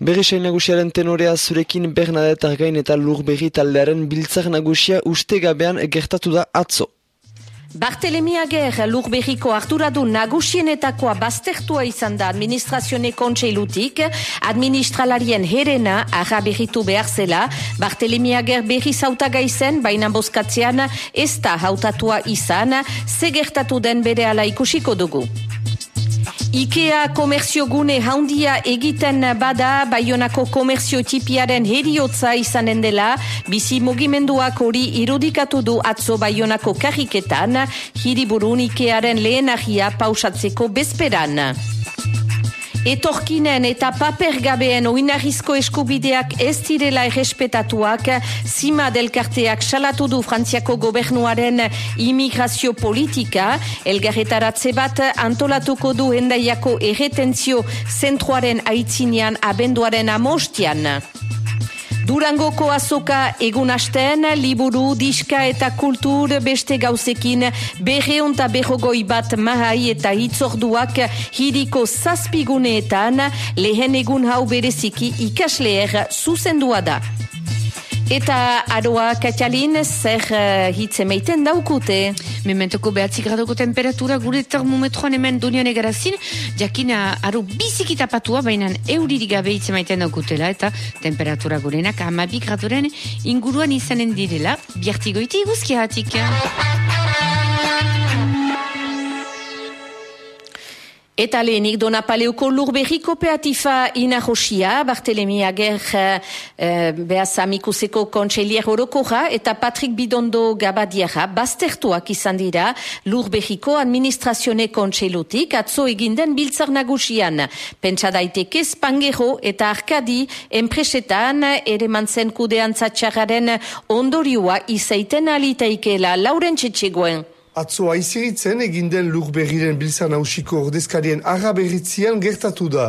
Berrisain nagusiaren tenorea zurekin Bernadette Argain eta lur berri taldearen biltzak nagusia uste gabean gertatu da atzo. Bartelemi Ager lurberriko arduradu nagusienetakoa baztertua izan da administrazione kontseilutik, administralarien herena arra berritu behar zela, Bartelemi Ager berri zautaga izen, baina boskatzean ez da hautatua izan, zegertatu den bere ala ikusiko dugu. Ikea komerzio gune haundia egiten bada Bayonako komerzio tipiaren heriotza izanen dela, bizi mugimenduak hori irudikatu du atzo Bayonako kariketan, hiriburun Ikearen lehenahia pausatzeko bezperan. Etorkinen eta papergabeen oinarrizko eskubideak ez direla errespetatuak, zima delkarteak salatu du Frantziako gobernuaren imigrazio politika, elgarretaratze bat antolatuko du hendaiako erretentzio zentruaren aitzinean abenduaren amostian. Durangoko azoka egun asten, liburu, diska eta kultur beste gauzekin berreunta berrogoi bat mahai eta hitzorduak hiriko zazpiguneetan lehen egun hau bereziki ikasleer zuzendua da. Eta aroa katxalin zer uh, hitz emeiten daukute? Mementoko behatzi gradoko temperatura gure termometroan hemen donian egarazin, jakina aro biziki tapatua, baina euririk gabe hitz emaiten daukutela, eta temperatura gurenak amabik gradoren inguruan izanen direla, biartigoiti guzkiatik. Eta lehenik dona paleuko lurberri kooperatifa inahosia, Bartelemi Ager eh, behaz amikuseko kontselier horokora, eta Patrick Bidondo Gabadiara baztertuak izan dira lurberriko administrazione kontseilutik, atzo eginden biltzar nagusian. Pentsa daiteke spangero eta arkadi enpresetan ere mantzen kudean zatxararen ondorioa izaiten alitaikela. Lauren Txetxegoen. Atzo aiziritzen eginden lur berriren bilzan hausiko ordezkarien araberritzian gertatu da.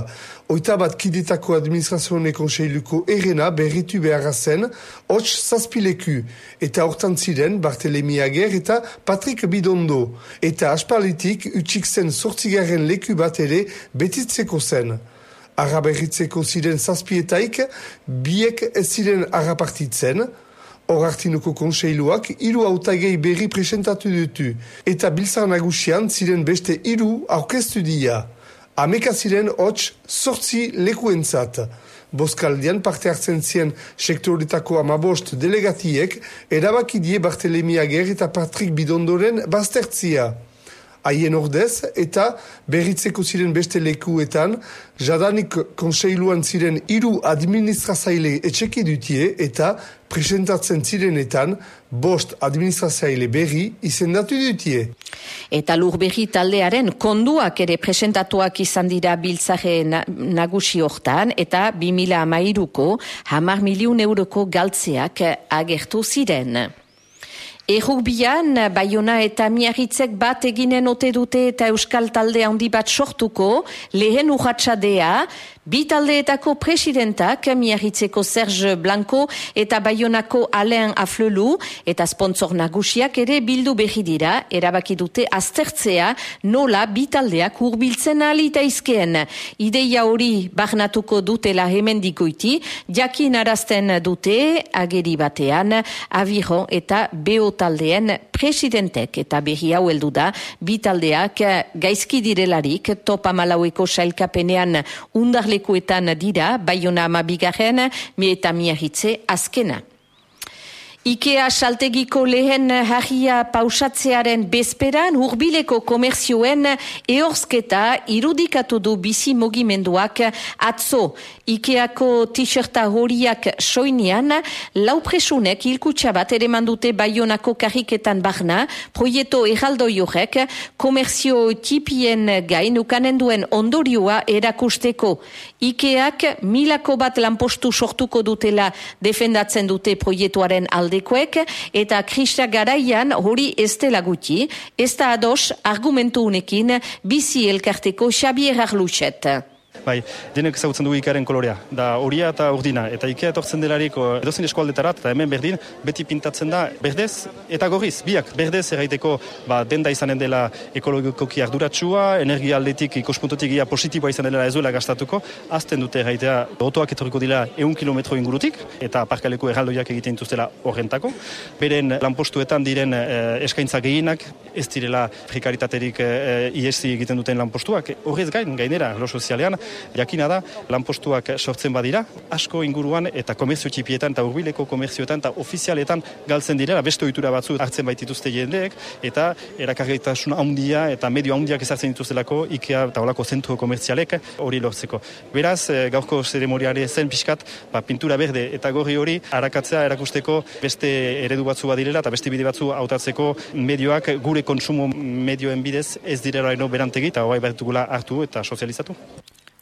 Oita bat kidetako administrazioane konseiluko erena berritu beharra zen, hots zazpileku, eta hortan ziren Bartelemi Ager eta Patrick Bidondo, eta aspalitik utxik zen sortzigaren leku bat ere betitzeko zen. Araberritzeko ziren zazpietaik, biek ez ziren arapartitzen, Horartinuko konseiluak hiru autagei berri presentatu dutu eta bilzar nagusian ziren beste hiru aurkeztu dia. Ameka ziren hots sortzi lekuentzat. Boskaldian parte hartzen zien sektoretako amabost delegatiek erabakidie Bartelemi Ager eta Patrick Bidondoren baztertzia haien ordez, eta berritzeko ziren beste lekuetan, jadanik konseiluan ziren hiru administrazaile etxeki dutie, eta presentatzen zirenetan, bost administrazaile berri izendatu dutie. Eta lur berri taldearen konduak ere presentatuak izan dira biltzare nagusi hortan, eta 2000 amairuko, hamar miliun euroko galtzeak agertu ziren. Errugbian, Bayona eta Miarritzek bat eginen ote dute eta Euskal talde handi bat sortuko, lehen urratxadea, Bi taldeetako presidentak, miarritzeko Serge Blanco eta Bayonako Alain Aflelu eta sponsor nagusiak ere bildu behi dira, erabaki dute aztertzea nola bi taldeak urbiltzen alita izkeen. Ideia hori barnatuko dutela hemen dikoiti, jakin arazten dute ageri batean, aviron eta beo taldeen presidentek eta behi hau heldu da, bi taldeak gaizki direlarik topa malaueko sailkapenean undarle lekuetan dira, baiona amabigarren, mi eta miahitze azkena. Ikea saltegiko lehen harria pausatzearen bezperan urbileko komerzioen eorzketa irudikatu du bizi mogimenduak atzo. Ikeako t-shirta horiak soinian, laupresunek ilkutsa bat ere mandute baionako kariketan barna, proieto eraldo jorek, komerzio tipien gain ukanen duen ondorioa erakusteko. Ikeak milako bat lanpostu sortuko dutela defendatzen dute proietuaren alde aldekoek eta krista garaian hori ez dela guti, ez da ados argumentu unekin bizi elkarteko Xabier Arluchet. Bai, denek ezagutzen dugu ikaren kolorea. Da horia eta urdina. Eta ikea etortzen delarik edozin eskualdetarat, eta hemen berdin, beti pintatzen da berdez eta gorriz, biak. Berdez erraiteko ba, denda izanen dela ekologikoki arduratsua, energia aldetik ikospuntotik ia positiboa izan dela ez duela gastatuko, azten dute erraitea otoak etorriko dira eun kilometro ingurutik, eta parkaleko erraldoiak egiten dituztela horrentako. Beren lanpostuetan diren eh, eskaintza gehienak, ez direla prekaritaterik eh, iesi egiten duten lanpostuak. Horrez gain, gainera, lo sozialean, jakina da, lanpostuak sortzen badira, asko inguruan eta komerzio txipietan eta urbileko komerzioetan eta ofizialetan galtzen direla, beste ohitura batzu hartzen baitituzte jendeek, eta erakargaitasun handia eta medio handiak ezartzen dituztelako IKEA eta olako zentru komerzialek hori lortzeko. Beraz, eh, gaurko zeremoniare zen pixkat, ba, pintura berde eta gorri hori harakatzea erakusteko beste eredu batzu badirela eta beste bide batzu hautatzeko medioak gure kontsumo medioen bidez ez direla eno berantegi eta hoai bat hartu eta sozializatu.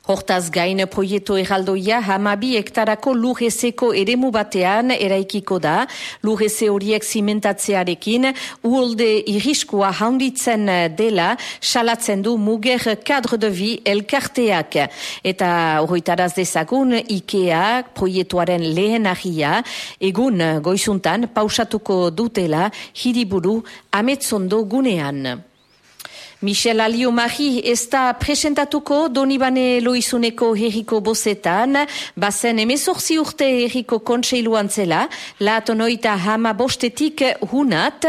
Hortaz gain proiektu erraldoia hamabi hektarako lujezeko eremu batean eraikiko da. Lujeze horiek zimentatzearekin uolde iriskua handitzen dela salatzen du muger kadre de vi elkarteak. Eta horretaraz dezagun IKEA proiektuaren lehen ahia egun goizuntan pausatuko dutela hiriburu ametzondo gunean. Michel Alio Mari ez da presentatuko Donibane Loizuneko herriko bozetan, bazen emezorzi urte herriko kontseiluan zela, noita hama bostetik hunat,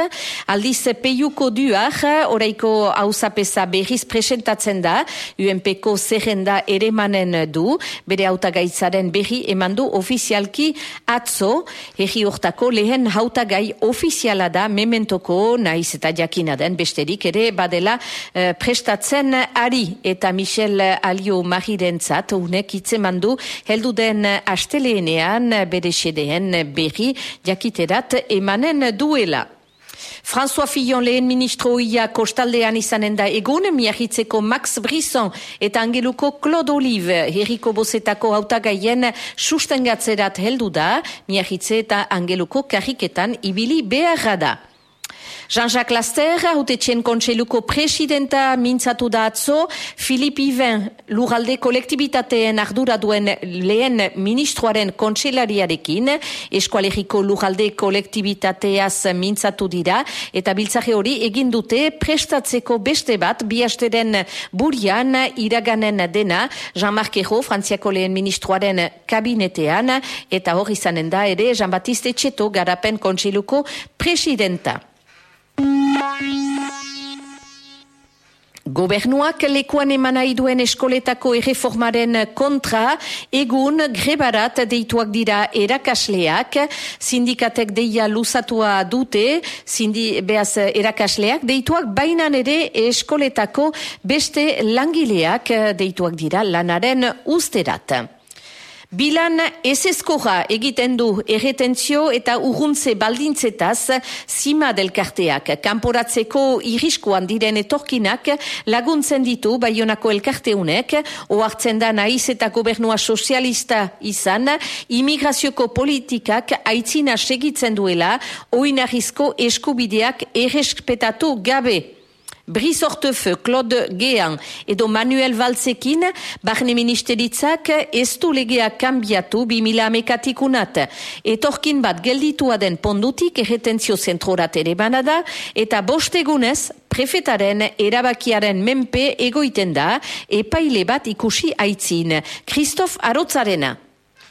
aldiz peiuko duak, oraiko hausapesa berriz presentatzen da, UNPko zerrenda ere manen du, bere hautagaitzaren berri emandu ofizialki atzo, herri urtako lehen hautagai ofiziala da mementoko, naiz eta jakina den besterik ere badela Eh, prestatzen ari eta Michel Alio Marirentzat unek itzemandu heldu den asteleenean bere sedeen berri jakiterat emanen duela. François Fillon lehen ministroia kostaldean izanen da egun, miahitzeko Max Brisson eta angeluko Claude Olive herriko bozetako hautagaien sustengatzerat heldu da, miahitze eta angeluko karriketan ibili beharra da. Jean-Jacques Laster, hautetxen kontseiluko presidenta mintzatu da atzo, Filip Iven, luralde kolektibitateen ardura duen lehen ministroaren kontseilariarekin, eskualeriko luralde kolektibitateaz mintzatu dira, eta biltzaje hori egin dute prestatzeko beste bat, bihasteren burian iraganen dena, Jean-Marc Ero, frantziako lehen ministroaren kabinetean, eta hori izanen da ere, Jean-Baptiste Etxeto, garapen kontseiluko presidenta. Gobernuak lekuan eman duen eskoletako erreformaren kontra, egun grebarat deituak dira erakasleak, sindikatek deia luzatua dute, sindi, behaz erakasleak, deituak bainan ere eskoletako beste langileak deituak dira lanaren usterat. Bilan ez egiten du erretentzio eta urruntze baldintzetaz zima delkarteak. Kamporatzeko iriskoan diren etorkinak laguntzen ditu baionako elkarteunek, oartzen da naiz eta gobernua sozialista izan, imigrazioko politikak aitzina segitzen duela, oinarrizko eskubideak errespetatu gabe. Brice Hortefeux, Claude Gehan edo Manuel Valzekin, barne ministeritzak ez du legea kambiatu bimila amekatik unat. Etorkin bat gelditua den pondutik erretentzio zentrorat ere banada eta bostegunez prefetaren erabakiaren menpe egoiten da epaile bat ikusi aitzin. Christoph Arotzarena.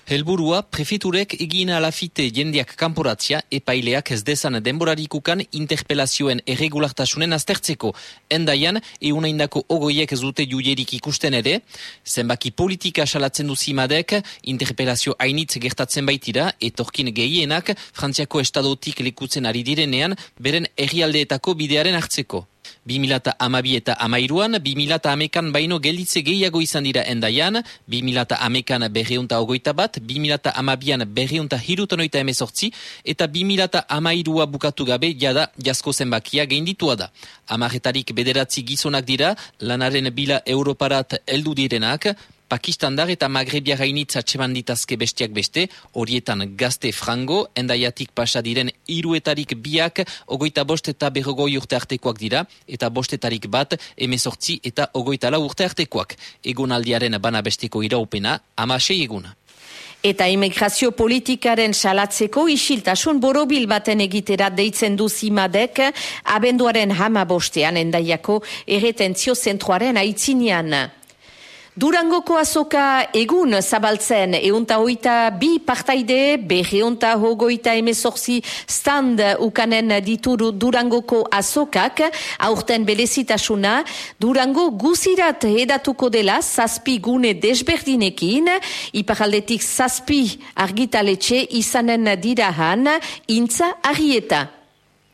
Helburua prefeturek egin alafite jendiak kanporatzia epaileak ez dezan denborarikukan interpelazioen erregulartasunen aztertzeko. Endaian, eunaindako ogoiek ez dute juierik ikusten ere, zenbaki politika salatzen duzimadek, interpelazio hainitz gertatzen baitira, etorkin gehienak, Frantziako estadotik lekutzen ari direnean, beren errialdeetako bidearen hartzeko. 2000 amabi eta amairuan, 2000 amekan baino gelditze gehiago izan dira endaian, 2000 amekan berreunta ogoita bat, 2000 amabian berreunta hirutonoita emezortzi, eta 2000 amairua bukatu gabe jada jasko zenbakia geinditua da. Amaretarik bederatzi gizonak dira, lanaren bila europarat eldu direnak, Pakistandar eta Magrebia gainitz atseman ditazke bestiak beste, horietan gazte frango, endaiatik pasa diren iruetarik biak, ogoita bost eta berrogoi urte artekoak dira, eta bostetarik bat, emezortzi eta ogoita la urte artekoak. Egun aldiaren bana besteko iraupena, amasei eguna. Eta immigrazio politikaren salatzeko isiltasun borobil baten egitera deitzen du zimadek abenduaren hama bostean endaiako erretentzio zentroaren aitzinean. Durangoko azoka egun zabaltzen eunta hoita bi partaide, behe eunta hogoita emezorzi stand ukanen ditu Durangoko azokak, aurten belezitasuna, Durango guzirat edatuko dela zazpi gune desberdinekin, iparaldetik zazpi argitaletxe izanen dirahan, intza arieta.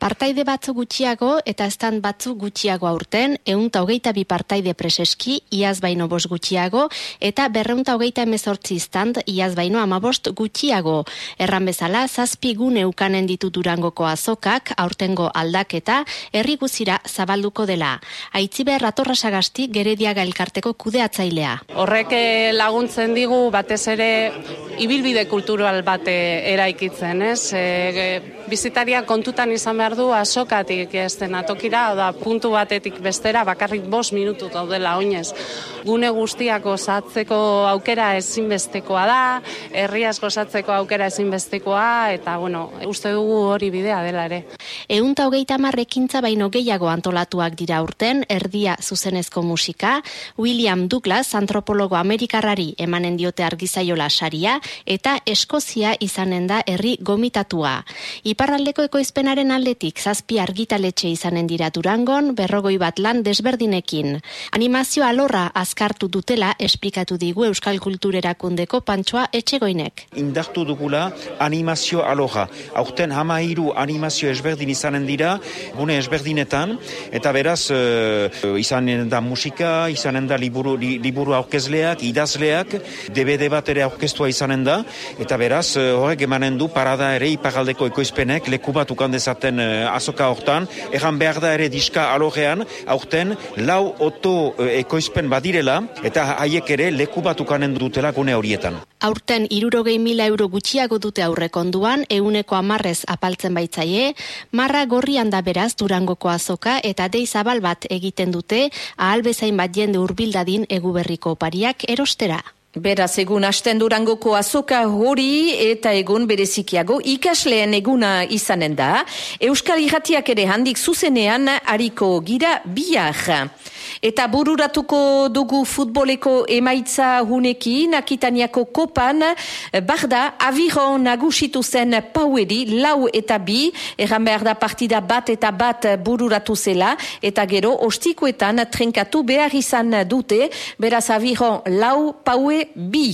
Partaide batzu gutxiago eta estan batzu gutxiago aurten, eunta hogeita bi partaide preseski, iaz baino bost gutxiago, eta berreunta hogeita emezortzi stand, iaz baino amabost gutxiago. Erran bezala, zazpi gune ukanen ditu durangoko azokak, aurtengo aldaketa, herri guzira zabalduko dela. Aitzibe ratorra sagasti, gerediaga elkarteko kudeatzailea. Horrek eh, laguntzen digu, batez ere, ibilbide kultural bate eraikitzen, ez? E, bizitaria kontutan izan behar du asokatik ez den atokira, da puntu batetik bestera bakarrik bos minutu daudela oinez. Gune guztiak gozatzeko aukera ezinbestekoa da, herriaz gozatzeko aukera ezinbestekoa, eta bueno, uste dugu hori bidea dela ere. Eunta hogeita marrekintza baino gehiago antolatuak dira urten, erdia zuzenezko musika, William Douglas, antropologo amerikarrari emanen diote argizaiola saria, eta Eskozia izanen da herri gomitatua. Iparraldeko ekoizpenaren aldetik zazpi argitaletxe izanen dira Durangon, berrogoi bat lan desberdinekin. Animazio alorra azkartu dutela esplikatu digu Euskal Kulturerakundeko pantsoa etxegoinek. Indartu dugula animazio alorra. Aurten hama hiru animazio ezberdin izanen dira, gune ezberdinetan, eta beraz uh, izanen da musika, izanen da liburu, li, liburu aurkezleak, idazleak, DVD bat ere aurkeztua izanen da, eta beraz uh, horrek emanen du parada ere iparaldeko ekoizpenek leku bat ukan dezaten azoka hortan, egan behar da ere diska alogean, aurten lau oto uh, ekoizpen badirela, eta haiek ere leku bat ukanen dutela gune horietan. Aurten irurogei mila euro gutxiago dute aurrekonduan, euneko amarrez apaltzen baitzaie, marra gorrian da beraz durangoko azoka eta dei zabal bat egiten dute, ahal bezain bat jende urbildadin eguberriko opariak erostera. Beraz, egun hasten durangoko azoka hori eta egun berezikiago ikasleen eguna izanen da. Euskal Iratiak ere handik zuzenean hariko gira biak. Eta bururatuko dugu futboleko emaitza hunekin, akitaniako kopan, barda, aviron nagusitu zen paueri, lau eta bi, erran behar da partida bat eta bat bururatu zela, eta gero, ostikoetan trenkatu behar izan dute, beraz aviron lau paue bi.